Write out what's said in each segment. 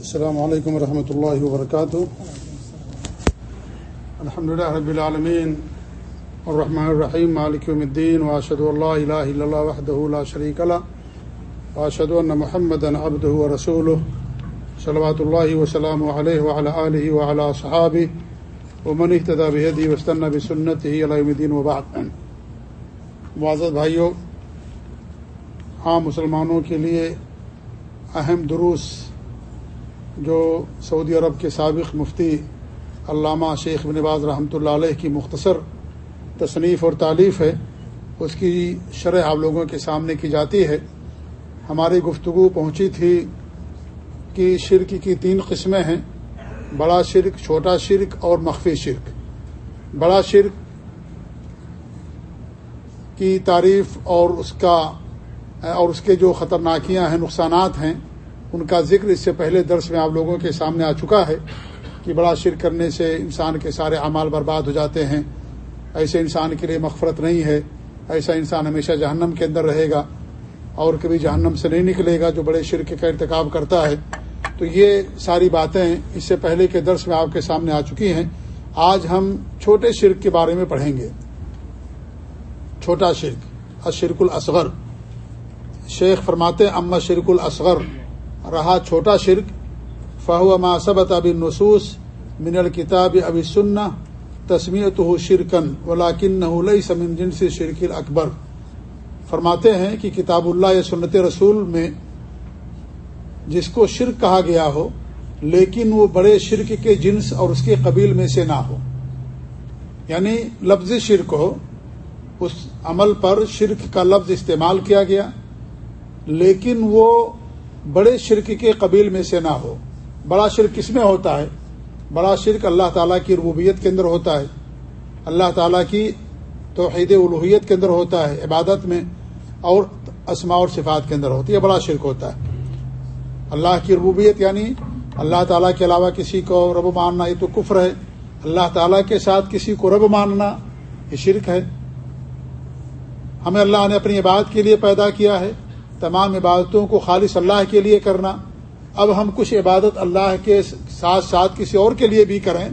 السلام علیکم ورحمۃ اللہ وبرکاتہ الحمد لله رب العالمین الرحمن الرحیم مالک یوم الدین واشهد ان لا اله الا الله وحده لا شريك له. واشهد ان محمدا عبده ورسوله. صلوات الله وسلامه عليه وعلى اله وعلى اصحابه ومن اهتدى بهديه واستنى بسنته الى يوم الدين وبعد. معزز بھائیو، عام مسلمانوں کے لیے اہم دروس جو سعودی عرب کے سابق مفتی علامہ شیخ بن باز رحمۃ اللہ علیہ کی مختصر تصنیف اور تعلیف ہے، اس کی شرح آپ لوگوں کے سامنے کی جاتی ہے۔ ہماری گفتگو پہنچی تھی کہ شرک کی تین قسمیں ہیں، بڑا شرک، چھوٹا شرک اور مخفی شرک۔ بڑا شرک کی تعریف اور اس کا اور اس کے جو خطرناکیاں ہیں، نقصانات ہیں ان کا ذکر اس سے پہلے درس میں آپ لوگوں کے سامنے آ چکا ہے کہ بڑا شرک کرنے سے انسان کے سارے اعمال برباد ہو جاتے ہیں۔ ایسے انسان کے لیے مغفرت نہیں ہے۔ ایسا انسان ہمیشہ جہنم کے اندر رہے گا اور کبھی جہنم سے نہیں نکلے گا جو بڑے شرک کا ارتکاب کرتا ہے۔ تو یہ ساری باتیں اس سے پہلے کے درس میں آپ کے سامنے آ چکی ہیں۔ آج ہم چھوٹے شرک کے بارے میں پڑھیں گے۔ چھوٹا شرک اشرک الاصغر شیخ فرماتے اما شرک الاصغر رہا چھوٹا شرک، فہو ما صبت اب نصوص من الکتاب ابی سننا تسمیت ہو شرکن ولاکن سمن جن سے شرک اکبر فرماتے ہیں کہ کتاب اللہ یا سنت رسول میں جس کو شرک کہا گیا ہو، لیکن وہ بڑے شرک کے جنس اور اس کے قبیل میں سے نہ ہو۔ یعنی لفظ شرک ہو، اس عمل پر شرک کا لفظ استعمال کیا گیا، لیکن وہ بڑے شرک کے قبیل میں سے نہ ہو۔ بڑا شرک کس میں ہوتا ہے؟ بڑا شرک اللہ تعالیٰ کی ربوبیت کے اندر ہوتا ہے۔ اللہ تعالیٰ کی توحید الوحیت کے اندر ہوتا ہے، عبادت میں اور اسماء اور صفات کے اندر ہوتی ہے بڑا شرک ہوتا ہے۔ اللہ کی ربوبیت یعنی اللہ تعالیٰ کے علاوہ کسی کو رب ماننا، یہ تو کفر ہے۔ اللہ تعالیٰ کے ساتھ کسی کو رب ماننا، یہ شرک ہے۔ ہمیں اللہ نے اپنی عبادت کے لیے پیدا کیا ہے۔ تمام عبادتوں کو خالص اللہ کے لیے کرنا، اب ہم کچھ عبادت اللہ کے ساتھ ساتھ کسی اور کے لیے بھی کریں،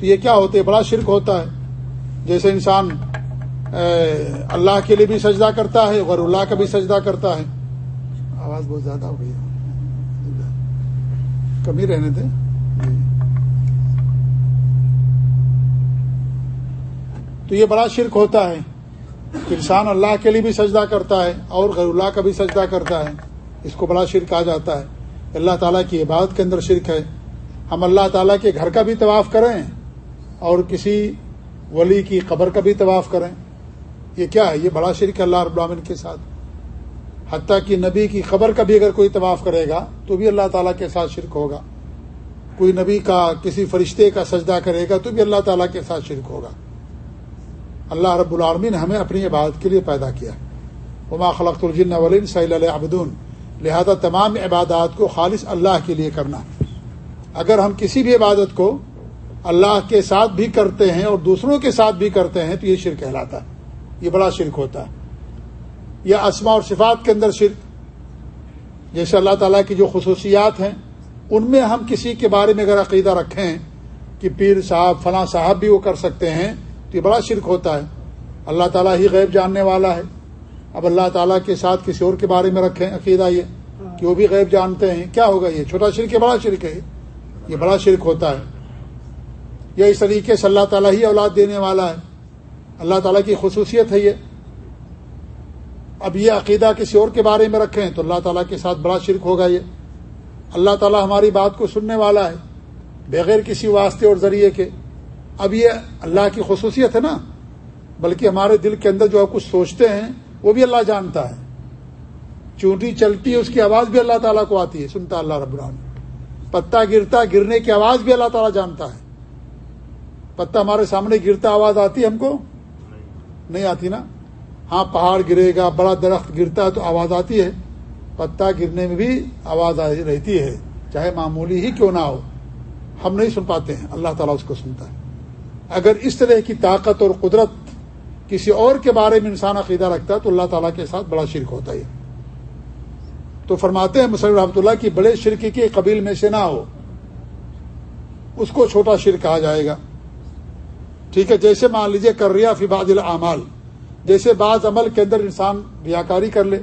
تو یہ کیا ہوتے بڑا شرک ہوتا ہے۔ جیسے انسان اللہ کے لیے بھی سجدہ کرتا ہے، غیر اللہ کا بھی سجدہ کرتا ہے۔ آواز بہت زیادہ ہو گئی۔ کمی رہنے دیں۔ تو یہ بڑا شرک ہوتا ہے۔ انسان اللہ کے لیے بھی سجدہ کرتا ہے اور غیر اللہ کا بھی سجدہ کرتا ہے، اس کو بڑا شرک آ جاتا ہے۔ اللہ تعالیٰ کی عبادت کے اندر شرک ہے۔ ہم اللہ تعالیٰ کے گھر کا بھی طواف کریں اور کسی ولی کی قبر کا بھی طواف کریں۔ یہ کیا ہے؟ یہ بڑا شرک ہے اللہ رب العالمین کے ساتھ۔ حتیٰ کہ نبی کی خبر کا بھی اگر کوئی طواف کرے گا، تو بھی اللہ تعالیٰ کے ساتھ شرک ہوگا۔ کوئی نبی کا، کسی فرشتے کا سجدہ کرے گا، تو بھی اللہ تعالیٰ کے ساتھ شرک ہوگا۔ اللہ رب العالمین نے ہمیں اپنی عبادت کے لیے پیدا کیا عما خلق الجن ولین سعیل عبدون لہذا تمام عبادات کو خالص اللہ کے لیے کرنا اگر ہم کسی بھی عبادت کو اللہ کے ساتھ بھی کرتے ہیں اور دوسروں کے ساتھ بھی کرتے ہیں تو یہ شرک کہلاتا ہے۔ یہ بڑا شرک ہوتا ہے۔ یا اسما اور صفات کے اندر شرک۔ جیسے اللہ تعالیٰ کی جو خصوصیات ہیں، ان میں ہم کسی کے بارے میں اگر عقیدہ رکھیں کہ پیر صاحب، فلاں صاحب بھی وہ کر سکتے ہیں تو یہ بڑا شرک ہوتا ہے۔ اللہ تعالیٰ ہی غیب جاننے والا ہے۔ اب اللہ تعالیٰ کے ساتھ کسی اور کے بارے میں رکھیں عقیدہ یہ کہ وہ بھی غیب جانتے ہیں۔ کیا ہوگا یہ؟ چھوٹا شرک ہے، بڑا شرک ہے۔ یہ بڑا شرک ہوتا ہے۔ یا اس طریقے سے اللہ تعالیٰ ہی اولاد دینے والا ہے۔ اللہ تعالیٰ کی خصوصیت ہے یہ۔ اب یہ عقیدہ کسی اور کے بارے میں رکھیں تو اللہ تعالیٰ کے ساتھ بڑا شرک ہوگا یہ۔ اللہ تعالیٰ ہماری بات کو سننے والا ہے۔ بغیر کسی واسطے اور ذریعے کے۔ اب یہ اللہ کی خصوصیت ہے نا، بلکہ ہمارے دل کے اندر جو آپ کچھ سوچتے ہیں، وہ بھی اللہ جانتا ہے۔ چونٹی چلتی ہے، اس کی آواز بھی اللہ تعالیٰ کو آتی ہے، سنتا اللہ رب العالمین۔ پتا گرتا، گرنے کی آواز بھی اللہ تعالیٰ جانتا ہے۔ پتا ہمارے سامنے گرتا آواز آتی ہے ہم کو؟ نہیں آتی نا۔ ہاں پہاڑ گرے گا، بڑا درخت گرتا ہے تو آواز آتی ہے۔ پتا گرنے میں بھی آواز رہتی ہے، چاہے معمولی ہی کیوں نہ ہو۔ ہم نہیں سن پاتے ہیں، اللہ تعالیٰ اس کو سنتا ہے۔ اگر اس طرح کی طاقت اور قدرت کسی اور کے بارے میں انسان عقیدہ رکھتا ہے تو اللہ تعالیٰ کے ساتھ بڑا شرک ہوتا ہے۔ تو فرماتے ہیں مسلم رحمۃ اللہ کی بڑے شرک کے قبیل میں سے نہ ہو۔ اس کو چھوٹا شرک کہا جائے گا۔ ٹھیک ہے، جیسے مان لیجیے کریا فی بعض العمال جیسے بعض عمل کے اندر انسان ریاکاری کر لے۔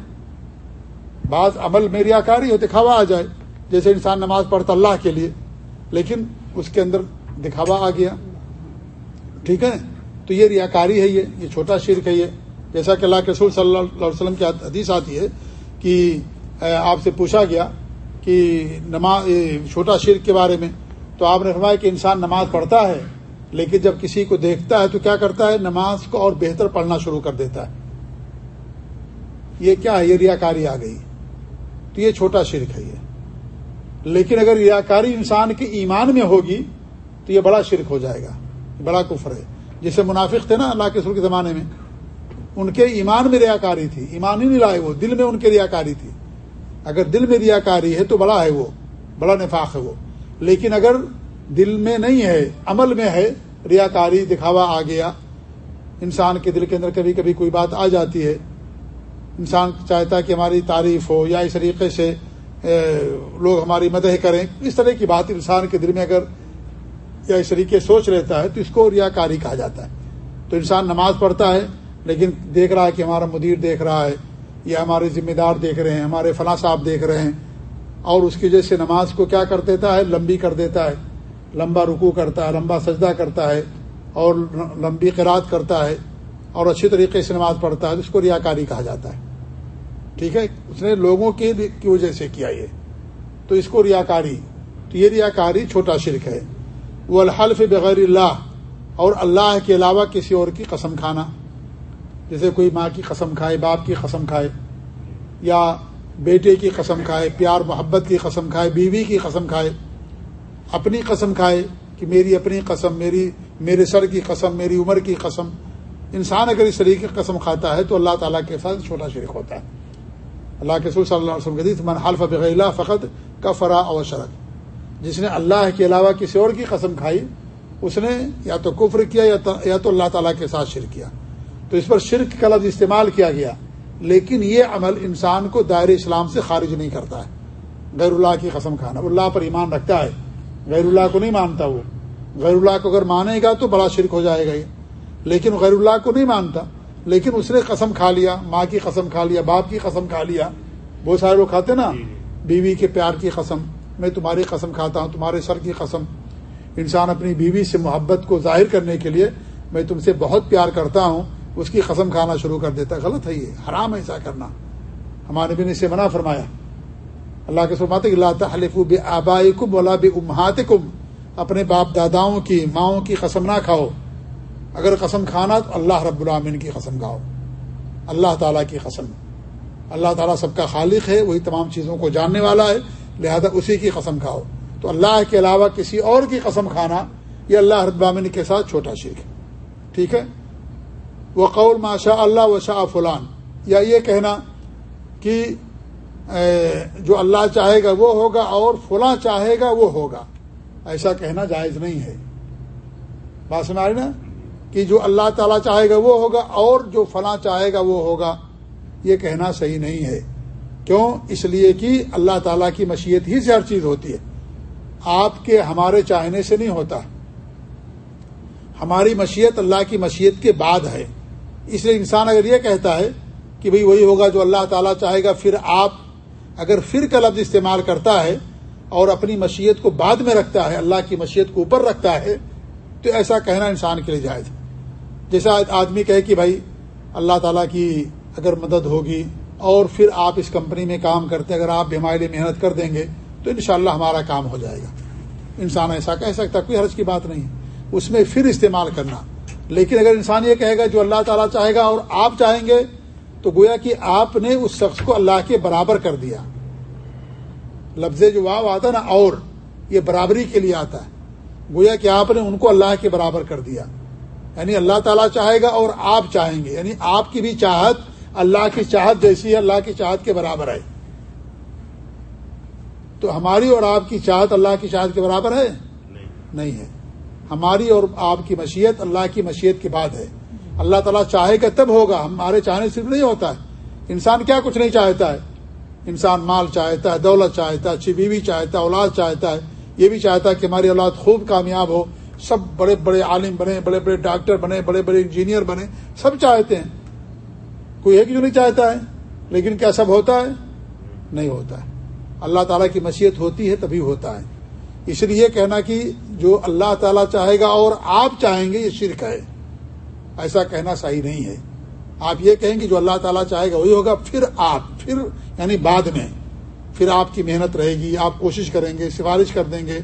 بعض عمل میں ریاکاری ہو، دکھاوا آ جائے۔ جیسے انسان نماز پڑھتا اللہ کے لیے، لیکن اس کے اندر دکھاوا آ گیا۔ ٹھیک ہے؟ تو یہ ریاکاری ہے یہ یہ چھوٹا شرک ہے یہ۔ جیسا کہ اللہ کے رسول صلی اللہ علیہ وسلم کی حدیث آتی ہے کہ آپ سے پوچھا گیا کہ نماز چھوٹا شرک کے بارے میں۔ تو آپ نے فرمایا کہ انسان نماز پڑھتا ہے، لیکن جب کسی کو دیکھتا ہے تو کیا کرتا ہے؟ نماز کو اور بہتر پڑھنا شروع کر دیتا ہے۔ یہ کیا ہے؟ یہ ریاکاری آ گئی۔ تو یہ چھوٹا شرک ہے یہ۔ لیکن اگر ریاکاری انسان کے ایمان میں ہوگی تو یہ بڑا شرک ہو جائے گا۔ بڑا کفر ہے۔ جسے منافق تھے نا اللہ کے سر کے زمانے میں، ان کے ایمان میں ریاکاری تھی۔ ایمان ہی نہیں لائے وہ، دل میں ان کے ریاکاری تھی۔ اگر دل میں ریاکاری ہے تو بڑا ہے وہ، بڑا نفاق ہے وہ۔ لیکن اگر دل میں نہیں ہے، عمل میں ہے، ریاکاری دکھاوا آ گیا، انسان کے دل کے اندر کبھی کبھی کوئی بات آ جاتی ہے۔ انسان چاہتا ہے کہ ہماری تعریف ہو یا اس طریقے سے لوگ ہماری مدح کریں۔ اس طرح کی بات انسان کے دل میں اگر یا اس طریقے سوچ لیتا ہے تو اس کو ریا کاری کہا جاتا ہے۔ تو انسان نماز پڑھتا ہے، لیکن دیکھ رہا ہے کہ ہمارا مدیر دیکھ رہا ہے، یا ہمارے ذمہ دار دیکھ رہے ہیں، ہمارے فلاں صاحب دیکھ رہے ہیں۔ اور اس کی وجہ سے نماز کو کیا کر دیتا ہے؟ لمبی کر دیتا ہے۔ لمبا رکو کرتا ہے، لمبا سجدہ کرتا ہے اور لمبی قرات کرتا ہے اور اچھی طریقے سے نماز پڑھتا ہے، تو اس کو ریاکاری کہا جاتا ہے۔ ٹھیک ہے؟ اس نے لوگوں کی وجہ سے کیا یہ؟ تو اس کو ریاکاری، تو یہ ریاکاری چھوٹا شرک ہے۔ وہ الحلف بغیر اللہ اور اللہ کے علاوہ کسی اور کی قسم کھانا جیسے کوئی ماں کی قسم کھائے، باپ کی قسم کھائے، یا بیٹے کی قسم کھائے، پیار، محبت کی قسم کھائے، بیوی کی قسم کھائے، اپنی قسم کھائے کہ میری اپنی قسم، میری، میرے سر کی قسم، میری عمر کی قسم۔ انسان اگر اس طریقے کی قسم کھاتا ہے تو اللہ تعالیٰ کے ساتھ چھوٹا شریک ہوتا ہے۔ اللہ کے صلی اللہ علیہ وسلم من حلف بغیر فقط کا فرا اور شرک. جس نے اللہ کے علاوہ کسی اور کی قسم کھائی اس نے یا تو کفر کیا یا تو اللہ تعالیٰ کے ساتھ شرک کیا۔ تو اس پر شرک کا لفظ استعمال کیا گیا۔ لیکن یہ عمل انسان کو دائر اسلام سے خارج نہیں کرتا ہے۔ غیر اللہ کی قسم کھانا۔ اللہ پر ایمان رکھتا ہے۔ غیر اللہ کو نہیں مانتا وہ۔ غیر اللہ کو اگر مانے گا تو بڑا شرک ہو جائے گا یہ۔ لیکن غیر اللہ کو نہیں مانتا۔ لیکن اس نے قسم کھا لیا ماں کی قسم کھا لیا باپ کی قسم کھا لیا۔ بہت سارے لوگ کھاتے نا جی،۔ بیوی کے پیار کی قسم۔ میں تمہاری قسم کھاتا ہوں، تمہارے سر کی قسم۔ انسان اپنی بیوی سے محبت کو ظاہر کرنے کے لیے میں تم سے بہت پیار کرتا ہوں، اس کی قسم کھانا شروع کر دیتا غلط ہے یہ، حرام ایسا کرنا۔ ہمارے بھی نے اسے منع فرمایا۔ اللہ کے سرماتے اللہ تعلف بے آبائی کم بولا بے امہات کم اپنے باپ داداؤں کی، ماؤں کی قسم نہ کھاؤ۔ اگر قسم کھانا تو اللہ رب العامن کی قسم کھاؤ۔ اللہ تعالیٰ کی قسم۔ اللہ تعالیٰ سب کا خالق ہے، وہی تمام چیزوں کو جاننے والا ہے۔ لہذا اسی کی قسم کھاؤ۔ تو اللہ کے علاوہ کسی اور کی قسم کھانا یہ اللہ رب کے ساتھ چھوٹا شیخ ہے۔ ٹھیک ہے؟ وہ قول ماشاء اللہ و شاہ فلان۔ یا یہ کہنا کہ جو اللہ چاہے گا وہ ہوگا اور فلاں چاہے گا وہ ہوگا۔ ایسا کہنا جائز نہیں ہے۔ بات سنا رہی نا؟ کہ جو اللہ تعالیٰ چاہے گا وہ ہوگا اور جو فلاں چاہے گا وہ ہوگا۔ یہ کہنا صحیح نہیں ہے۔ کیوں؟ اس لیے کہ اللہ تعالیٰ کی مشیت ہی سے ہر چیز ہوتی ہے۔ آپ کے ہمارے چاہنے سے نہیں ہوتا۔ ہماری مشیت اللہ کی مشیت کے بعد ہے۔ اس لیے انسان اگر یہ کہتا ہے کہ بھئی وہی ہوگا جو اللہ تعالیٰ چاہے گا، پھر آپ اگر پھر کا لفظ استعمال کرتا ہے اور اپنی مشیت کو بعد میں رکھتا ہے، اللہ کی مشیت کو اوپر رکھتا ہے، تو ایسا کہنا انسان کے لیے جائز جیسا آدمی کہے کہ بھائی اللہ تعالیٰ کی اگر مدد ہوگی اور پھر آپ اس کمپنی میں کام کرتے اگر آپ بھی ہمارے لیے محنت کر دیں گے تو انشاءاللہ ہمارا کام ہو جائے گا۔ انسان ایسا کہہ سکتا کوئی حرج کی بات نہیں اس میں پھر استعمال کرنا۔ لیکن اگر انسان یہ کہے گا، جو اللہ تعالیٰ چاہے گا اور آپ چاہیں گے، تو گویا کہ آپ نے اس شخص کو اللہ کے برابر کر دیا۔ لفظ جو واو آتا نا، اور، یہ برابری کے لیے آتا ہے۔ گویا کہ آپ نے ان کو اللہ کے برابر کر دیا۔ یعنی اللہ تعالیٰ چاہے گا اور آپ چاہیں گے۔ یعنی آپ کی بھی چاہت اللہ کی چاہت جیسی ہے اللہ کی چاہت کے برابر ہے۔ تو ہماری اور آپ کی چاہت اللہ کی چاہت کے برابر ہے؟ نہیں۔ ہے۔ ہماری اور آپ کی مشیت اللہ کی مشیت کے بعد ہے۔ اللہ تعالیٰ چاہے گا تب ہوگا ہمارے چاہنے صرف نہیں ہوتا ہے۔ انسان کیا کچھ نہیں چاہتا ہے؟ انسان مال چاہتا ہے دولت چاہتا ہے اچھی بیوی چاہتا ہے اولاد چاہتا ہے۔ یہ بھی چاہتا ہے کہ ہماری اولاد خوب کامیاب ہو۔ سب بڑے بڑے عالم بنے بڑے بڑے ڈاکٹر بنے بڑے بڑے انجینئر بنے سب چاہتے ہیں۔ کوئی ایک جو نہیں چاہتا ہے؟ لیکن کیا سب ہوتا ہے؟ نہیں ہوتا ہے۔ اللہ تعالیٰ کی مشیت ہوتی ہے تبھی ہوتا ہے۔ اس لیے کہنا کہ جو اللہ تعالیٰ چاہے گا اور آپ چاہیں گے، یہ شرک ہے۔ ایسا کہنا صحیح نہیں ہے۔ آپ یہ کہیں گے جو اللہ تعالیٰ چاہے گا، وہی ہوگا۔ پھر آپ، پھر یعنی بعد میں، پھر آپ کی محنت رہے گی، آپ کوشش کریں گے، سفارش کر دیں گے،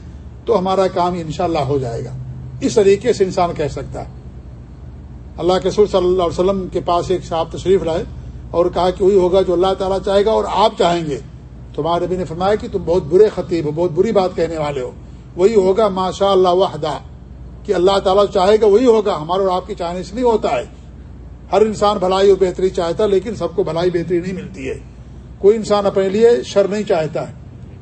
تو ہمارا کام انشاءاللہ ہو جائے گا۔ اس طریقے سے انسان کہہ سکتا ہے۔ اللہ کے سر صلی اللہ علیہ وسلم کے پاس ایک صاحب تشریف لائے اور کہا کہ وہی ہوگا جو اللہ تعالیٰ چاہے گا اور آپ چاہیں گے۔ تمہارے بھی نے فرمایا کہ تم بہت برے خطیب ہو، بہت بری بات کہنے والے ہو۔ وہی ہوگا ماشاء اللہ وحدہ۔ کہ اللہ تعالیٰ چاہے گا وہی ہوگا ہمارے اور آپ کی چاہنے سے نہیں ہوتا ہے۔ ہر انسان بھلائی اور بہتری چاہتا ہے، لیکن سب کو بھلائی بہتری نہیں ملتی ہے۔ کوئی انسان اپنے لیے شر نہیں چاہتا ہے۔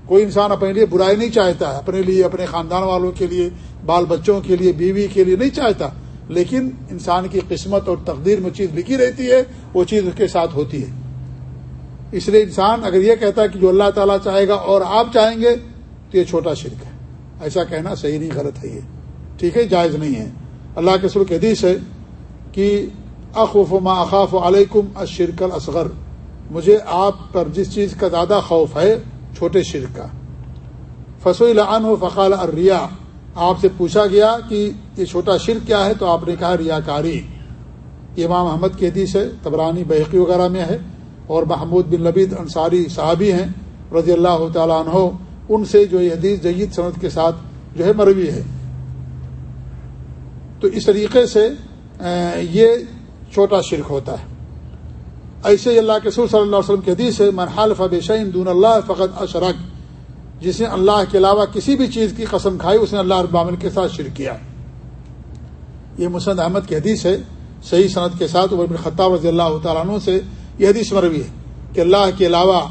کوئی انسان اپنے لیے برائی نہیں چاہتا ہے۔ اپنے لیے، اپنے خاندان والوں کے لیے، بال بچوں کے لیے، بیوی کے لیے نہیں چاہتا۔ لیکن انسان کی قسمت اور تقدیر میں چیز لکھی رہتی ہے، وہ چیز اس کے ساتھ ہوتی ہے۔ اس لیے انسان اگر یہ کہتا ہے کہ جو اللہ تعالیٰ چاہے گا اور آپ چاہیں گے، تو یہ چھوٹا شرک ہے۔ ایسا کہنا صحیح نہیں، غلط ہے یہ۔ ٹھیک ہے، جائز نہیں ہے۔ اللہ کے سر حدیث ہے کہ اخوف ما اخاف علیکم اشرک الاصغر۔ مجھے آپ پر جس چیز کا زیادہ خوف ہے، چھوٹے شرک کا۔ فصو العن و فقال اریا آپ سے پوچھا گیا کہ یہ چھوٹا شرک کیا ہے تو آپ نے کہا ریا کاری امام احمد کی حدیث ہے تبرانی بحقی وغیرہ میں ہے اور محمود بن لبید انصاری صحابی ہیں، رضی اللہ تعالیٰ عنہ۔ ان سے جو یہ حدیث جید صنعت کے ساتھ جو ہے مروی ہے۔ تو اس طریقے سے یہ چھوٹا شرک ہوتا ہے۔ ایسے اللہ کے سور صلی اللہ علیہ وسلم کے حدیث ہے مرحال فب شعین دون اللہ فقط اشرک جس نے اللہ کے علاوہ کسی بھی چیز کی قسم کھائی، اس نے اللہ ابامن کے ساتھ شرک کیا۔ یہ مسند احمد کی حدیث ہے، صحیح صنعت کے ساتھ عمر بن خطاب رضی اللہ تعالیٰ عنہ سے یہ حدیث مروی ہے کہ اللہ کے علاوہ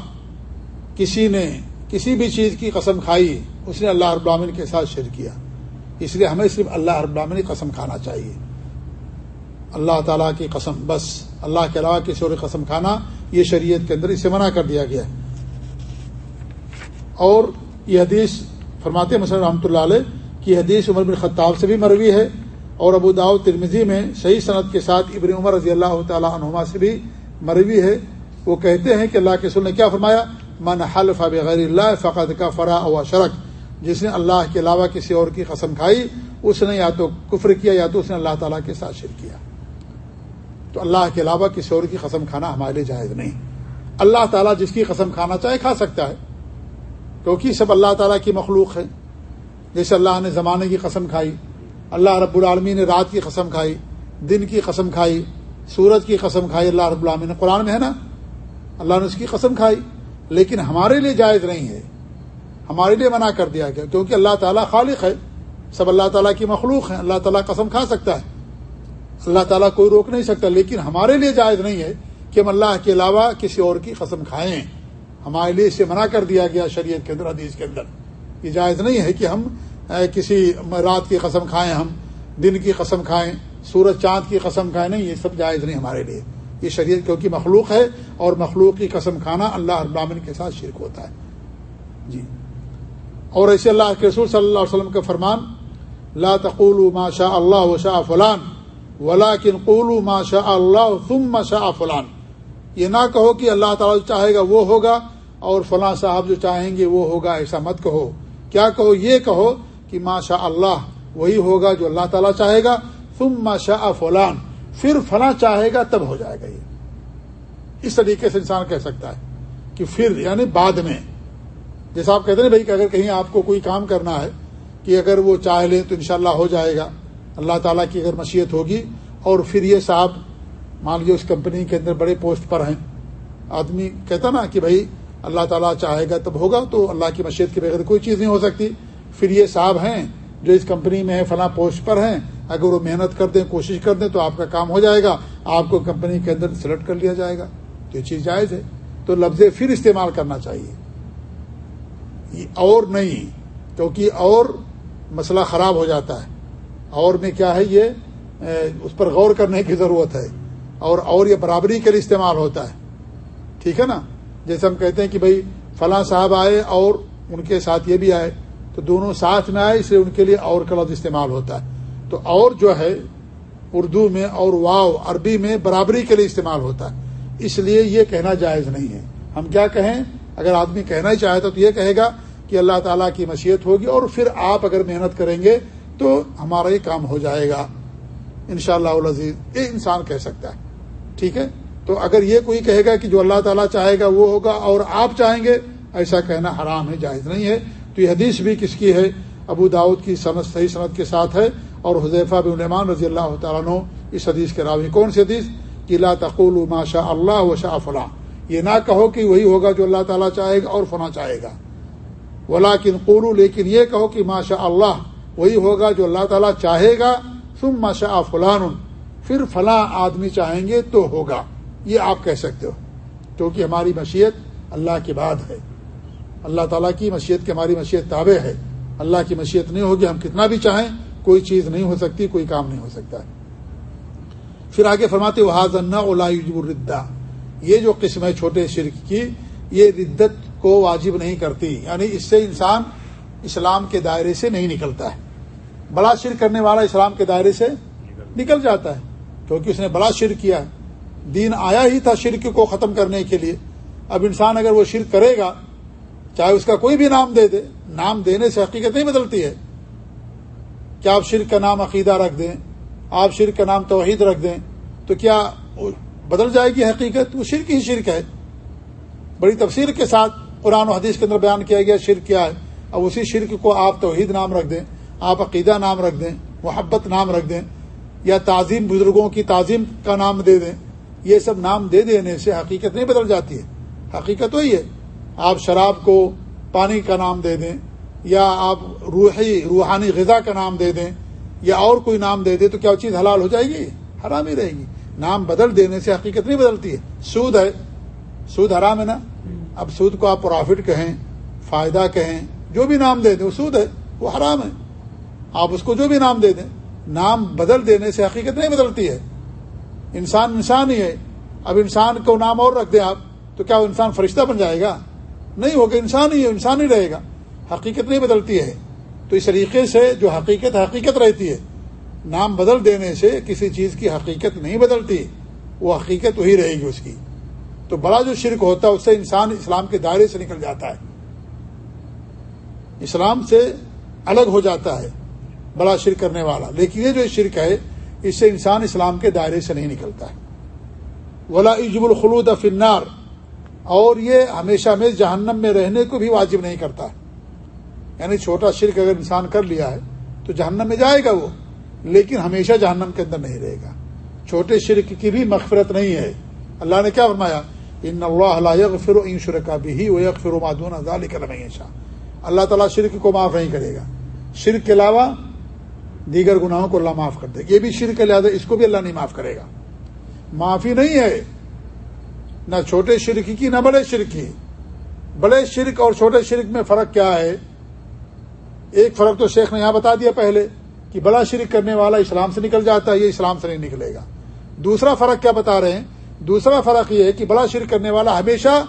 کسی نے کسی بھی چیز کی قسم کھائی، اس نے اللہ ابامن کے ساتھ شرک کیا۔ اس لیے ہمیں صرف اللہ ابامن کی قسم کھانا چاہیے۔ اللہ تعالیٰ کی قسم، بس اللہ کے علاوہ کسی اور قسم کھانا یہ شریعت کے اندر اسے منع کر دیا گیا ہے۔ اور یہ حدیث فرماتے مسلم رحمۃ اللہ علیہ کی حدیث عمر بن خطاب سے بھی مروی ہے اور ابو داؤ ترمزی میں صحیح صنعت کے ساتھ ابن عمر رضی اللہ تعالیٰ عنہما سے بھی مروی ہے۔ وہ کہتے ہیں کہ اللہ کے سر نے کیا فرمایا؟ من حلف بغیر اللہ فقط کا فرا او شرک جس نے اللہ کے علاوہ کسی اور کی قسم کھائی، اس نے یا تو کفر کیا یا تو اس نے اللہ تعالیٰ کے ساتھ شرک کیا۔ تو اللہ کے علاوہ کسی اور کی قسم کھانا ہمارے لیے جائز نہیں۔ اللہ تعالیٰ جس کی قسم کھانا چاہے کھا سکتا ہے۔ کیونکہ سب اللہ تعالیٰ کی مخلوق ہے۔ جیسے اللہ نے زمانے کی قسم کھائی، اللہ رب العالمین نے رات کی قسم کھائی، دن کی قسم کھائی، سورج کی قسم کھائی، اللہ رب العالمین نے قرآن میں ہے نا؟ اللہ نے اس کی قسم کھائی۔ لیکن ہمارے لیے جائز نہیں ہے۔ ہمارے لیے منع کر دیا گیا، کیونکہ اللہ تعالیٰ خالق ہے۔ سب اللہ تعالیٰ کی مخلوق ہیں، اللہ تعالیٰ قسم کھا سکتا ہے۔ اللہ تعالیٰ کوئی روک نہیں سکتا، لیکن ہمارے لیے جائز نہیں ہے کہ ہم اللہ کے علاوہ کسی اور کی قسم کھائیں۔ ہمارے لیے اسے منع کر دیا گیا شریعت کے اندر، حدیث کے اندر۔ یہ جائز نہیں ہے کہ ہم کسی رات کی قسم کھائیں، ہم دن کی قسم کھائیں، سورج چاند کی قسم کھائیں۔ نہیں، یہ سب جائز نہیں ہمارے لیے۔ یہ شریعت کیونکہ مخلوق ہے اور مخلوق کی قسم کھانا اللہ ابامن کے ساتھ شرک ہوتا ہے۔ جی۔ اور ایسے اللہ کے رسول صلی اللہ علیہ وسلم کا فرمان، لا تقول ما شاء اللہ و شاہ فلان ولا کن قولو ما شاء اللہ ثم شاء فلان۔ یہ نہ کہو کہ اللہ تعالیٰ چاہے گا وہ ہوگا اور فلاں صاحب جو چاہیں گے وہ ہوگا، ایسا مت کہو۔ کیا کہو؟ یہ کہو کہ ما شاء اللہ وہی ہوگا جو اللہ تعالیٰ چاہے گا۔ ثم شاء فلان، پھر فلاں چاہے گا تب ہو جائے گا یہ۔ اس طریقے سے انسان کہہ سکتا ہے کہ پھر یعنی بعد میں۔ جیسا آپ کہتے ہیں بھائی کہ اگر کہیں آپ کو کوئی کام کرنا ہے کہ اگر وہ چاہ لیں تو انشاءاللہ ہو جائے گا۔ اللہ تعالیٰ کی اگر مشیت ہوگی اور پھر یہ صاحب، مان لیجیے اس کمپنی کے اندر بڑے پوسٹ پر ہیں۔ آدمی کہتا نا کہ بھائی اللہ تعالیٰ چاہے گا تب ہوگا تو اللہ کی مشیت کے بغیر کوئی چیز نہیں ہو سکتی۔ پھر یہ صاحب ہیں جو اس کمپنی میں فلاں پوسٹ پر ہیں۔ اگر وہ محنت کر دیں، کوشش کر دیں تو آپ کا کام ہو جائے گا۔ آپ کو کمپنی کے اندر سلیکٹ کر لیا جائے گا۔ تو یہ چیز جائز ہے۔ تو لفظ پھر استعمال کرنا چاہیے۔ اور نہیں، کیونکہ اور مسئلہ خراب ہو جاتا ہے۔ اور میں کیا ہے، یہ اس پر غور کرنے کی ضرورت ہے۔ اور اور یہ برابری کے لیے استعمال ہوتا ہے۔ ٹھیک ہے نا؟ جیسے ہم کہتے ہیں کہ بھائی فلاں صاحب آئے اور ان کے ساتھ یہ بھی آئے، تو دونوں ساتھ میں آئے، اس لیے ان کے لیے اور کا لفظ استعمال ہوتا ہے۔ تو اور جو ہے، اردو میں اور واؤ عربی میں برابری کے لیے استعمال ہوتا ہے۔ اس لیے یہ کہنا جائز نہیں ہے۔ ہم کیا کہیں؟ اگر آدمی کہنا ہی چاہے تو یہ کہے گا کہ اللہ تعالیٰ کی مشیت ہوگی اور پھر آپ اگر محنت کریں گے تو ہمارا یہ کام ہو جائے گا۔ ان شاء اللہ عزیز یہ انسان کہہ سکتا ہے۔ ٹھیک ہے؟ تو اگر یہ کوئی کہے گا کہ جو اللہ تعالیٰ چاہے گا وہ ہوگا اور آپ چاہیں گے، ایسا کہنا حرام ہے، جائز نہیں ہے۔ تو یہ حدیث بھی کس کی ہے؟ ابو داود کی صنعت صحیح صنعت کے ساتھ ہے۔ اور حذیفہ بن المان رضی اللہ تعالیٰ عنہ اس حدیث کے راوی۔ کون سی حدیث؟ قلعہ تقول ما شاء اللہ و شاہ فلاں یہ نہ کہو کہ وہی ہوگا جو اللہ تعالیٰ چاہے گا اور فنا چاہے گا۔ ولا کن قولو لیکن یہ کہو کہ ماشا اللہ، وہی ہوگا جو اللہ تعالیٰ چاہے گا۔ تم ماشا فلان۔ پھر فلاں آدمی چاہیں گے تو ہوگا۔ یہ آپ کہہ سکتے ہو، کیونکہ ہماری مشیت اللہ کے بعد ہے۔ اللہ تعالیٰ کی مشیت کی ہماری مشیت تابع ہے۔ اللہ کی مشیت نہیں ہوگی، ہم کتنا بھی چاہیں، کوئی چیز نہیں ہو سکتی، کوئی کام نہیں ہو سکتا۔ ہے پھر آگے فرماتے اولا ردا یہ جو قسم ہے چھوٹے شرک کی، یہ ردت کو واجب نہیں کرتی۔ یعنی اس سے انسان اسلام کے دائرے سے نہیں نکلتا ہے۔ بڑا شرک کرنے والا اسلام کے دائرے سے نکل جاتا ہے، کیونکہ اس نے بڑا شرک کیا ہے۔ دین آیا ہی تھا شرک کو ختم کرنے کے لیے۔ اب انسان اگر وہ شرک کرے گا، چاہے اس کا کوئی بھی نام دے دے، نام دینے سے حقیقت نہیں بدلتی ہے۔ کیا آپ شرک کا نام عقیدہ رکھ دیں؟ آپ شرک کا نام توحید رکھ دیں؟ تو کیا بدل جائے گی حقیقت؟ وہ شرک ہی شرک ہے۔ بڑی تفصیل کے ساتھ قرآن و حدیث کے اندر بیان کیا گیا شرک کیا ہے۔ اب اسی شرک کو آپ توحید نام رکھ دیں، آپ عقیدہ نام رکھ دیں، محبت نام رکھ دیں، یا تعظیم بزرگوں کی تعظیم کا نام دے دیں۔ یہ سب نام دے دینے سے حقیقت نہیں بدل جاتی ہے۔ حقیقت وہی ہے۔ آپ شراب کو پانی کا نام دے دیں یا آپ روحی، روحانی غذا کا نام دے دیں یا اور کوئی نام دے دیں تو کیا چیز حلال ہو جائے گی؟ حرام ہی رہے گی۔ نام بدل دینے سے حقیقت نہیں بدلتی ہے۔ سود ہے۔ سود حرام ہے نا؟ اب سود کو آپ پروفٹ کہیں، فائدہ کہیں، جو بھی نام دے دیں، وہ سود ہے، وہ حرام ہے۔ آپ اس کو جو بھی نام دے دیں، نام بدل دینے سے حقیقت نہیں بدلتی ہے۔ انسان انسان ہی ہے۔ اب انسان کو نام اور رکھ دیں آپ، تو کیا وہ انسان فرشتہ بن جائے گا؟ نہیں ہوگا، انسان ہی ہے، انسان ہی رہے گا۔ حقیقت نہیں بدلتی ہے۔ تو اس طریقے سے جو حقیقت حقیقت رہتی ہے، نام بدل دینے سے کسی چیز کی حقیقت نہیں بدلتی۔ وہ حقیقت وہی رہے گی اس کی۔ تو بڑا جو شرک ہوتا ہے، اس سے انسان اسلام کے دائرے سے نکل جاتا ہے۔ اسلام سے الگ ہو جاتا ہے، بڑا شرک کرنے والا۔ لیکن یہ جو شرک ہے اس سے انسان اسلام کے دائرے سے نہیں نکلتا ہے۔ ولا عجب الخلود فنار اور یہ ہمیشہ میں جہنم میں رہنے کو بھی واجب نہیں کرتا ہے۔ یعنی چھوٹا شرک اگر انسان کر لیا ہے تو جہنم میں جائے گا وہ، لیکن ہمیشہ جہنم کے اندر نہیں رہے گا۔ چھوٹے شرک کی بھی مغفرت نہیں ہے۔ اللہ نے کیا فرمایا؟ ان اللہ فرو ان شرکا بھی وہ یک فرو مادون اللہ تعالیٰ شرک کو معاف نہیں کرے گا۔ شرک کے علاوہ دیگر گناہوں کو اللہ معاف کر دے گا۔ یہ بھی شرک لہٰذا اس کو بھی اللہ نہیں معاف کرے گا۔ معافی نہیں ہے۔ نہ چھوٹے شرک کی، نہ بڑے شرک کی۔ بڑے شرک اور چھوٹے شرک میں فرق کیا ہے؟ ایک فرق تو شیخ نے یہاں بتا دیا پہلے کہ بڑا شرک کرنے والا اسلام سے نکل جاتا ہے، یہ اسلام سے نہیں نکلے گا۔ دوسرا فرق کیا بتا رہے ہیں؟ دوسرا فرق یہ ہے کہ بڑا شرک کرنے والا ہمیشہ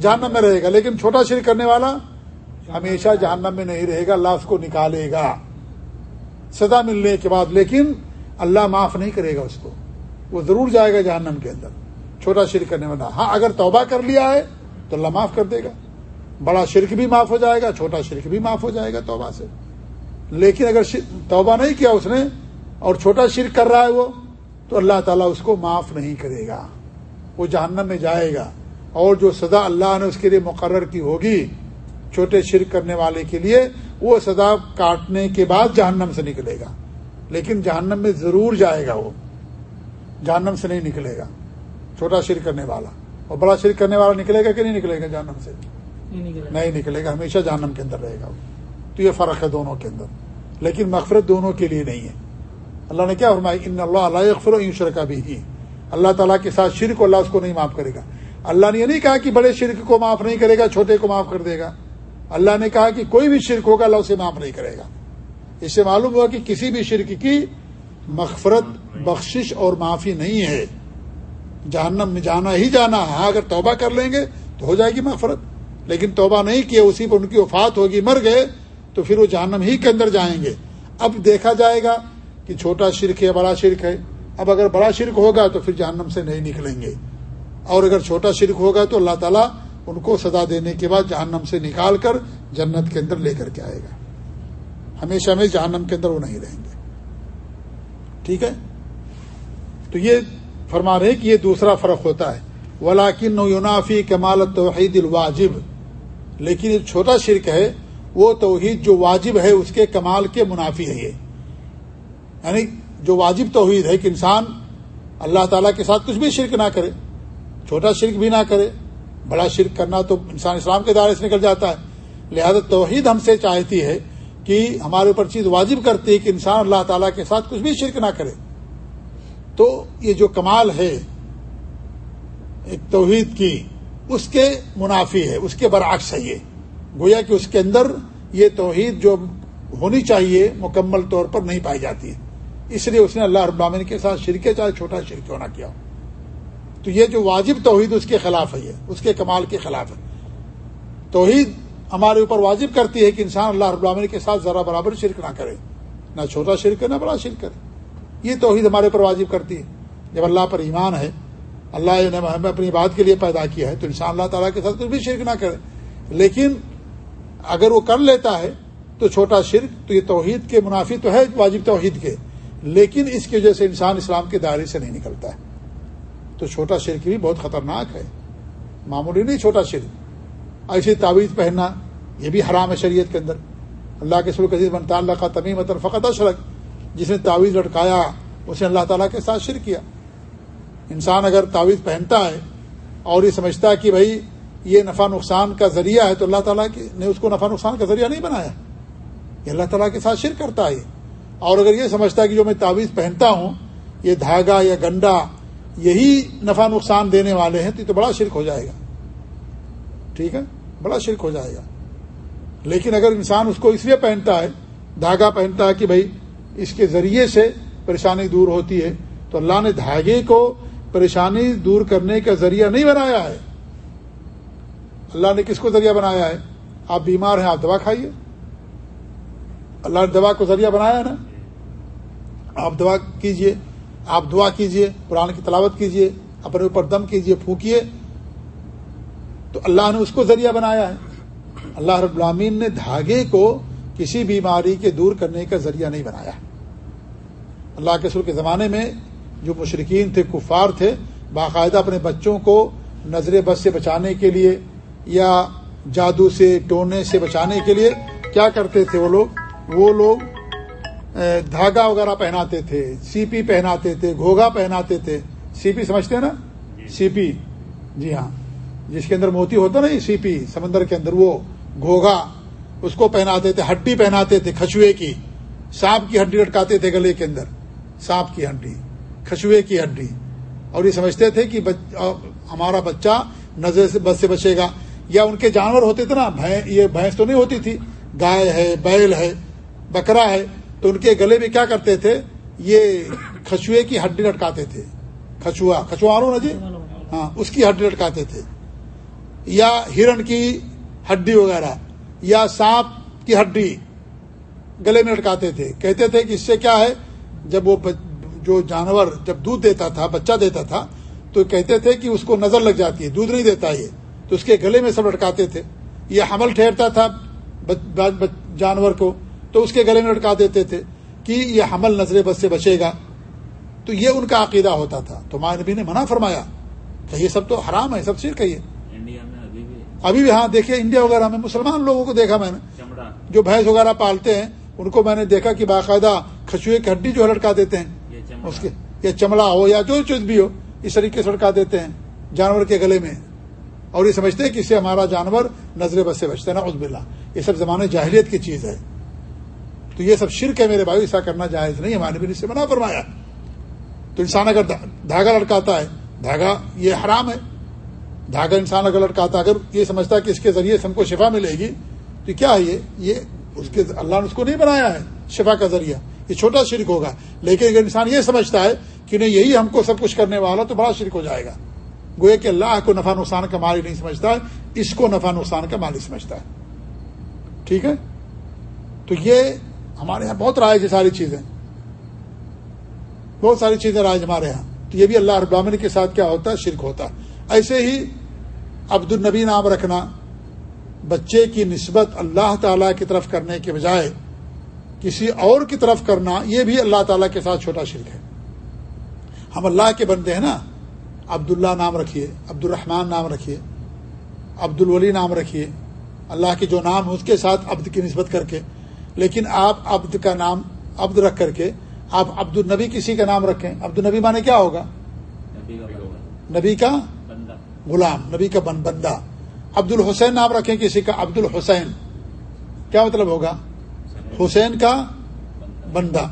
جہنم میں رہے گا، لیکن چھوٹا شرک کرنے والا ہمیشہ جہنم میں نہیں رہے گا، اللہ اس کو نکالے گا۔ سزا ملنے کے بعد، لیکن اللہ معاف نہیں کرے گا اس کو۔ وہ ضرور جائے گا جہنم کے اندر۔ چھوٹا شرک کرنے والا ہاں اگر توبہ کر لیا ہے تو اللہ معاف کر دے گا۔ بڑا شرک بھی معاف ہو جائے گا، چھوٹا شرک بھی معاف ہو جائے گا توبہ سے۔ لیکن اگر توبہ نہیں کیا اس نے اور چھوٹا شرک کر رہا ہے وہ، تو اللہ تعالیٰ اس کو معاف نہیں کرے گا۔ وہ جہنم میں جائے گا۔ اور جو سزا اللہ نے اس کے لیے مقرر کی ہوگی، چھوٹے شرک کرنے والے کے لیے وہ سزا کاٹنے کے بعد جہنم سے نکلے گا۔ لیکن جہنم میں ضرور جائے گا وہ۔ جہنم سے نہیں نکلے گا۔ چھوٹا شرک کرنے والا۔ اور بڑا شرک کرنے والا نکلے گا کہ نہیں نکلے گا جہنم سے؟ نہیں نکلے گا۔ ہمیشہ جہنم کے اندر رہے گا تو یہ فرق ہے دونوں کے اندر۔ لیکن مغفرت دونوں کے لیے نہیں ہے۔ اللہ نے کیا فرمایا؟ ان اللہ علیہ اخفر یوں شرکا بھی ہی اللہ تعالیٰ کے ساتھ شرک اللہ اس کو نہیں معاف کرے گا۔ اللہ نے یہ نہیں کہا کہ بڑے شرک کو معاف نہیں کرے گا چھوٹے کو معاف کر دے گا۔ اللہ نے کہا کہ کوئی بھی شرک ہوگا اللہ اسے معاف نہیں کرے گا۔ اس سے معلوم ہوا کہ کسی بھی شرک کی مغفرت، بخشش اور معافی نہیں ہے۔ جہنم میں جانا ہی جانا ہاں اگر توبہ کر لیں گے تو تو ہو جائے گی مغفرت۔ لیکن توبہ نہیں کیے اسی پر ان کی وفات ہوگی، مر گئے تو پھر وہ جہنم ہی کے اندر جائیں گے۔ اب دیکھا جائے گا کہ چھوٹا شرک ہے، بڑا شرک ہے۔ اب اگر بڑا شرک ہوگا تو پھر جہنم سے نہیں نکلیں گے۔ اور اگر چھوٹا شرک ہوگا تو اللہ تعالیٰ ان کو سزا دینے کے بعد جہنم سے نکال کر جنت کے اندر لے کر کے آئے گا۔ ہمیشہ ہمیں جہنم کے اندر وہ نہیں رہیں گے۔ ٹھیک ہے؟ تو یہ فرما رہے کہ یہ دوسرا فرق ہوتا ہے۔ ولاکن یونافی کمال توحید الواجب۔ لیکن یہ چھوٹا شرک ہے، وہ توحید جو واجب ہے، اس کے کمال کے منافی ہے یہ۔ یعنی جو واجب توحید ہے کہ انسان اللہ تعالیٰ کے ساتھ کچھ بھی شرک نہ کرے، چھوٹا شرک بھی نہ کرے بڑا شرک کرنا تو انسان اسلام کے دائرے سے نکل جاتا ہے۔ لہذا توحید ہم سے چاہتی ہے کہ ہمارے اوپر چیز واجب کرتی ہے کہ انسان اللہ تعالیٰ کے ساتھ کچھ بھی شرک نہ کرے۔ تو یہ جو کمال ہے ایک توحید کی، اس کے منافی ہے، اس کے برعکس ہے یہ۔ گویا کہ اس کے اندر یہ توحید جو ہونی چاہیے مکمل طور پر نہیں پائی جاتی۔ ہے اس لیے اس نے اللہ رب العالمین کے ساتھ شرکے چاہے چھوٹا شرک ہونا کیا ہو۔ تو یہ جو واجب توحید اس کے خلاف ہے یہ، اس کے کمال کے خلاف ہے۔ توحید ہمارے اوپر واجب کرتی ہے کہ انسان اللہ رب العالمین کے ساتھ ذرا برابر شرک نہ کرے۔ نہ چھوٹا شرک نہ بڑا شرک کرے یہ توحید ہمارے اوپر واجب کرتی ہے۔ جب اللہ پر ایمان ہے، اللہ نے ہمیں اپنی بات کے لیے پیدا کیا ہے، تو انسان اللہ تعالیٰ کے ساتھ کچھ بھی شرک نہ کرے۔ لیکن اگر وہ کر لیتا ہے تو چھوٹا شرک، تو یہ توحید کے منافی تو ہے واجب توحید کے۔ لیکن اس کی وجہ سے انسان اسلام کے دائرے سے نہیں نکلتا ہے۔ تو چھوٹا شرک بھی بہت خطرناک ہے۔ معمولی نہیں چھوٹا شرک۔ ایسی تعویذ پہننا، یہ بھی حرام ہے شریعت کے اندر۔ اللہ کے سلو کثیر منطع اللہ کا تمیم فقط اشرک۔ جس نے تعویذ لٹکایا، اس نے اللہ تعالیٰ کے ساتھ شرک کیا۔ انسان اگر تعویذ پہنتا ہے اور یہ سمجھتا ہے کہ بھائی یہ نفع نقصان کا ذریعہ ہے، تو اللہ تعالیٰ نے اس کو نفع نقصان کا ذریعہ نہیں بنایا۔ یہ اللہ تعالیٰ کے ساتھ شرک کرتا ہے۔ اور اگر یہ سمجھتا ہے کہ جو میں تعویذ پہنتا ہوں، یہ دھاگا یا گنڈا یہی نفع نقصان دینے والے ہیں تو یہ تو بڑا شرک ہو جائے گا۔ ٹھیک ہے؟ بڑا شرک ہو جائے گا۔ لیکن اگر انسان اس کو اس لیے پہنتا ہے، دھاگا پہنتا ہے کہ بھائی اس کے ذریعے سے پریشانی دور ہوتی ہے، تو اللہ نے دھاگے کو پریشانی دور کرنے کا ذریعہ نہیں بنایا ہے۔ اللہ نے کس کو ذریعہ بنایا ہے؟ آپ بیمار ہیں، آپ دوا کھائیے۔ اللہ نے دوا کو ذریعہ بنایا نا؟ آپ دوا کیجیے۔ آپ دعا کیجیے، قرآن کی تلاوت کیجیے، اپنے اوپر دم کیجیے، پھونکیے۔ تو اللہ نے اس کو ذریعہ بنایا ہے۔ اللہ رب العامین نے دھاگے کو کسی بیماری کے دور کرنے کا ذریعہ نہیں بنایا۔ اللہ کے سر کے زمانے میں جو مشرقین تھے، کفار تھے، باقاعدہ اپنے بچوں کو نظر بس سے بچانے کے لیے یا جادو سے، ٹونے سے بچانے کے لیے کیا کرتے تھے وہ لوگ؟ وہ لوگ دھاگا وغیرہ پہناتے تھے سی پی پہناتے تھے گھوگا پہناتے تھے۔ سی پی سمجھتے ہیں نا؟ سی پی۔ جی ہاں۔ جس کے اندر موتی ہوتا نا سی پی سمندر کے اندر وہ گھوگا اس کو پہناتے تھے ہڈی پہناتے تھے کھچوے کی۔ سانپ کی ہڈی لٹکاتے تھے گلے کے اندر۔ سانپ کی ہڈی کھچوے کی ہڈی۔ اور یہ سمجھتے تھے کہ ہمارا بچہ نظر سے بس سے بچے گا۔ یا ان کے جانور ہوتے تھے نا یہ بھینس تو نہیں ہوتی تھی۔ گائے ہے بیل ہے بکرا ہے۔ تو ان کے گلے میں کیا کرتے تھے؟ یہ کھچوے کی ہڈی لٹکاتے تھے۔ کھچوا کھچوا نا جی؟ ہاں اس کی ہڈی لٹکاتے تھے۔ یا ہرن کی ہڈی وغیرہ، یا سانپ کی ہڈی گلے میں لٹکاتے تھے۔ کہتے تھے کہ اس سے کیا ہے؟ جب وہ جو جانور جب دودھ دیتا تھا، بچہ دیتا تھا، تو کہتے تھے کہ اس کو نظر لگ جاتی ہے، دودھ نہیں دیتا یہ۔ تو اس کے گلے میں سب لٹکاتے تھے۔ یہ حمل ٹھہرتا تھا جانور کو۔ تو اس کے گلے میں لٹکا دیتے تھے کہ یہ حمل نظر بس سے بچے گا۔ تو یہ ان کا عقیدہ ہوتا تھا۔ تو ماں نبی نے منع فرمایا کہ یہ سب تو حرام ہے سب صرف کہیے ابھی بھی۔ ہاں دیکھیے انڈیا وغیرہ میں مسلمان لوگوں کو دیکھا میں نے۔ جو بھینس وغیرہ پالتے ہیں ان کو میں نے دیکھا کہ باقاعدہ کھچوے کی ہڈی جو لٹکا دیتے ہیں۔ اس کے یا چمڑا ہو یا جو چیز بھی ہو اس طریقے سے لٹکا دیتے ہیں جانور کے گلے میں۔ اور یہ سمجھتے ہیں کہ اس سے ہمارا جانور نظر بس سے بچتا ہے نا عزب اللہ یہ سب زمانے جاہلیت کی چیز ہے۔ تو یہ سب شرک ہے میرے بھائی ایسا کرنا جائز نہیں ہمارے بھی سے منع فرمایا۔ تو انسان اگر دھاگا لڑکاتا ہے، دھاگا یہ حرام ہے۔ دھاگا انسان اگر لڑکاتا اگر یہ سمجھتا ہے کہ اس کے ذریعے سے ہم کو شفا ملے گی، تو کیا ہے یہ؟ یہ اس کے اللہ نے اس کو نہیں بنایا ہے، شفا کا ذریعہ۔ یہ چھوٹا شرک ہوگا۔ لیکن اگر انسان یہ سمجھتا ہے کہ نہیں، یہی ہم کو سب کچھ کرنے والا، تو بڑا شرک ہو جائے گا۔ گوئے کہ اللہ کو نفع نقصان کا مالی نہیں سمجھتا ہے، اس کو نفع نقصان کا مالی سمجھتا ہے۔ ٹھیک ہے؟ تو یہ ہمارے یہاں بہت رائج ہے ساری چیزیں۔ بہت ساری چیزیں رائج ہمارے یہاں۔ تو یہ بھی اللہ رب العالمین کے ساتھ کیا ہوتا ہے؟ شرک ہوتا ہے۔ ایسے ہی عبد النبی نام رکھنا، بچے کی نسبت اللہ تعالی کی طرف کرنے کے بجائے کسی اور کی طرف کرنا، یہ بھی اللہ تعالیٰ کے ساتھ چھوٹا شرک ہے۔ ہم اللہ کے بندے ہیں نا۔ عبداللہ نام رکھیے عبدالرحمان نام رکھیے عبد الولی نام رکھیے۔ اللہ کے جو نام ہے اس کے ساتھ عبد کی نسبت کر کے۔ لیکن آپ عبد کا نام عبد رکھ کر کے آپ عبد النبی کسی کا نام رکھیں۔ عبد النبی مانے کیا ہوگا؟ نبی کا غلام نبی کا بن بندہ۔ عبد الحسین نام رکھیں کسی کا عبد الحسین۔ کیا مطلب ہوگا؟ حسین کا بندہ۔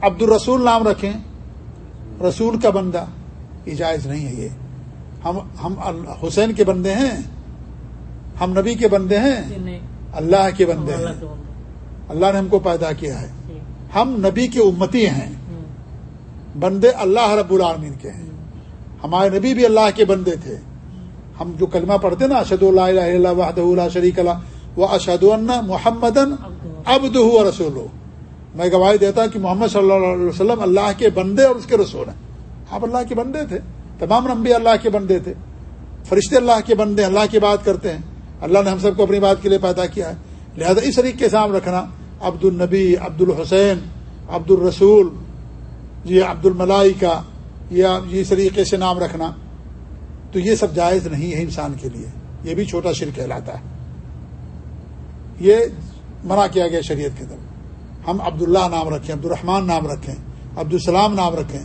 عبد الرسول نام رکھیں۔ رسول کا بندہ۔ اجائز نہیں ہے یہ۔ ہم ہم حسین کے بندے ہیں۔ ہم نبی کے بندے ہیں۔ اللہ کے بندے ہیں۔ اللہ نے ہم کو پیدا کیا ہے۔ ہم نبی کے امتی ہیں۔ بندے اللہ رب العالمین کے ہیں۔ ہمارے نبی بھی اللہ کے بندے تھے۔ ہم جو کلمہ پڑھتے نا اشد اللہ وحد اللہ شریک اللہ وہ اشد اللہ محمد ابد رسول میں گواہی دیتا کہ محمد صلی اللہ علیہ وسلم اللہ کے بندے اور اس کے رسول ہیں۔ آپ اللہ کے بندے تھے۔ تمام نمبی اللہ کے بندے تھے۔ فرشتے اللہ کے بندے اللہ کی بات کرتے ہیں۔ اللہ نے ہم سب کو اپنی بات کے لیے پیدا کیا ہے۔ لہذا اس طریقے سے رکھنا عبد النبی عبد الحسین عبد الرسول یہ عبد الملائی کا یا اس طریقے سے نام رکھنا، تو یہ سب جائز نہیں ہے انسان کے لیے۔ یہ بھی چھوٹا شر کہلاتا ہے۔ یہ منع کیا گیا شریعت کے طرف۔ ہم عبداللہ نام رکھیں عبد الرحمان نام رکھیں عبد السلام نام رکھیں۔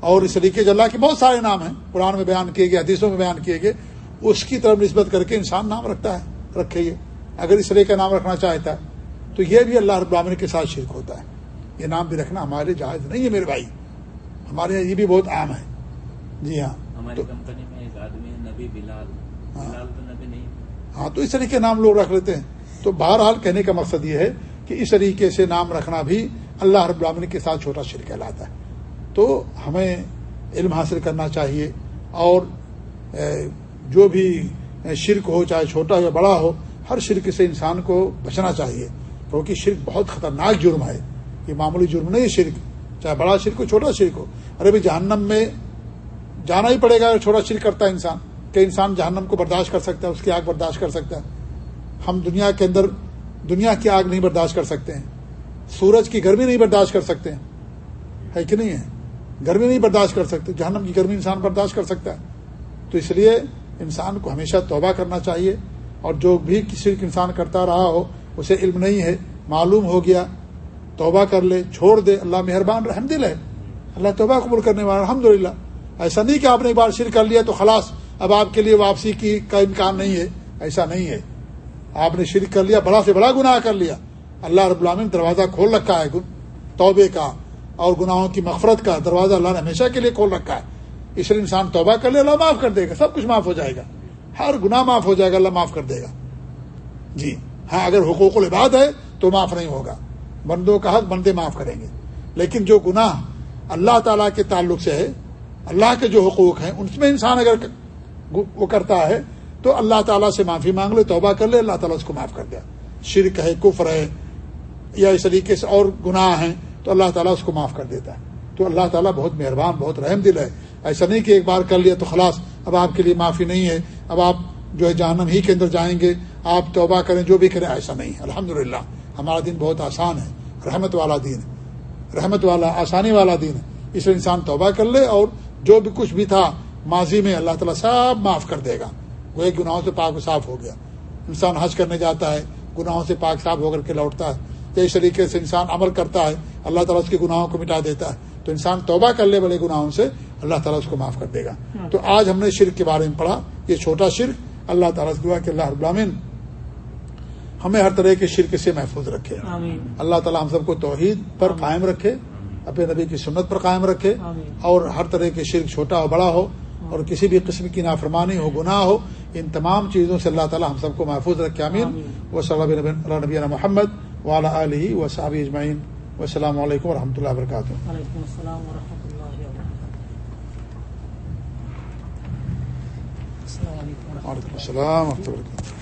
اور اس طریقے سے اللہ کے بہت سارے نام ہیں۔ قرآن میں بیان کیے گئے، حدیثوں میں بیان کیے گئے۔ اس کی طرف نسبت کر کے انسان نام رکھتا ہے، رکھے یہ۔ اگر اس طرح کا نام رکھنا چاہتا ہے تو یہ بھی اللہ رب العالمین کے ساتھ شرک ہوتا ہے۔ یہ نام بھی رکھنا ہمارے جائز نہیں ہے میرے بھائی۔ ہمارے یہاں یہ بھی بہت عام ہے۔ جی ہاں۔ ہماری کمپنی میں ایک آدمی ہے نبی بلال۔ ہاں۔ بلال تو نبی نہیں۔ ہاں تو اس طریقے کے نام لوگ رکھ لیتے ہیں۔ تو بہرحال کہنے کا مقصد یہ ہے کہ اس طریقے سے نام رکھنا بھی اللہ رب العالمین کے ساتھ چھوٹا شرک کہلاتا ہے۔ تو ہمیں علم حاصل کرنا چاہیے اور جو بھی شرک ہو چاہے چھوٹا ہو یا بڑا ہو ہر شرک سے انسان کو بچنا چاہیے۔ کیونکہ شرک بہت خطرناک جرم ہے۔ یہ معمولی جرم نہیں ہے شرک۔ چاہے بڑا شرک ہو، چھوٹا شرک ہو۔ ارے بھی جہنم میں جانا ہی پڑے گا اگر چھوٹا شرک کرتا ہے انسان۔ کہ انسان جہنم کو برداشت کر سکتا ہے، اس کی آگ برداشت کر سکتا ہے۔ ہم دنیا کے اندر دنیا کی آگ نہیں برداشت کر سکتے ہیں۔ سورج کی گرمی نہیں برداشت کر سکتے ہیں۔ ہے کہ نہیں ہے؟ گرمی نہیں برداشت کر سکتے۔ جہنم کی گرمی انسان برداشت کر سکتا ہے۔ تو اس لیے انسان کو ہمیشہ توبہ کرنا چاہیے۔ اور جو بھی کسی انسان کرتا رہا ہو، اسے علم نہیں ہے، معلوم ہو گیا، توبہ کر لے، چھوڑ دے، اللہ مہربان رحم دل ہے اللہ توبہ قبول کرنے والا الحمد للہ ایسا نہیں کہ آپ نے ایک بار شر کر لیا تو خلاص، اب آپ کے لیے واپسی کی کا امکان نہیں ہے۔ ایسا نہیں ہے۔ آپ نے شرک کر لیا، بڑا سے بڑا گناہ کر لیا۔ اللہ رب العالمین دروازہ کھول رکھا ہے توبے کا اور گناہوں کی مغفرت کا دروازہ اللہ نے ہمیشہ کے لیے کھول رکھا ہے۔ اس لیے انسان توبہ کر لے، اللہ معاف کر دے گا، سب کچھ معاف ہو جائے گا۔ ہر گناہ معاف ہو جائے گا، اللہ معاف کر دے گا۔ جی ہاں اگر حقوق العباد ہے تو معاف نہیں ہوگا۔ بندوں کا حق بندے معاف کریں گے۔ لیکن جو گناہ اللہ تعالیٰ کے تعلق سے ہے، اللہ کے جو حقوق ہیں، ان میں انسان اگر وہ کرتا ہے تو اللہ تعالیٰ سے معافی مانگ لے، توبہ کر لے، اللہ تعالیٰ اس کو معاف کر دیا شرک ہے، کفر ہے، یا اس طریقے سے اور گناہ ہیں، تو اللہ تعالیٰ اس کو معاف کر دیتا ہے۔ تو اللہ تعالیٰ بہت مہربان، بہت رحم دل ہے۔ ایسا نہیں کہ ایک بار کر لیا تو خلاص، اب آپ کے لیے معافی نہیں ہے، اب آپ جو ہے جہنم ہی کے اندر جائیں گے، آپ توبہ کریں جو بھی کریں، ایسا نہیں الحمد للہ ہمارا دن بہت آسان ہے، رحمت والا دین رحمت والا، آسانی والا دین اس لیے انسان توبہ کر لے اور جو بھی کچھ بھی تھا ماضی میں اللہ تعالیٰ سب معاف کر دے گا۔ وہ ایک گناہوں سے پاک و صاف ہو گیا۔ انسان حج کرنے جاتا ہے، گناہوں سے پاک صاف ہو کر کے لوٹتا ہے۔ تو اس طریقے سے انسان عمل کرتا ہے، اللہ تعالیٰ اس کے گناہوں کو مٹا دیتا ہے۔ تو انسان توبہ کر لے بڑے گناہوں سے اللہ تعالیٰ اس کو معاف کر دے گا۔ تو آج ہم نے شرک کے بارے میں پڑھا یہ چھوٹا شرک۔ اللہ تعالیٰ سے دعا کہ اللہ ابرامین ہمیں ہر طرح کے شرک سے محفوظ رکھے۔ اللہ تعالیٰ ہم سب کو توحید پر قائم رکھے اپنے نبی کی سنت پر قائم رکھے۔ اور ہر طرح کے شرک چھوٹا ہو بڑا ہو اور کسی بھی قسم کی نافرمانی ہو گناہ ہو ان تمام چیزوں سے اللہ تعالیٰ ہم سب کو محفوظ رکھے۔ امین و صلی اللہ نبی محمد والا علیہ و صحابی اجمعین۔ السلام علیکم و رحمۃ اللہ وبرکاتہ علیکم ورحمۃ وعلیکم السلام ورحمۃ اللہ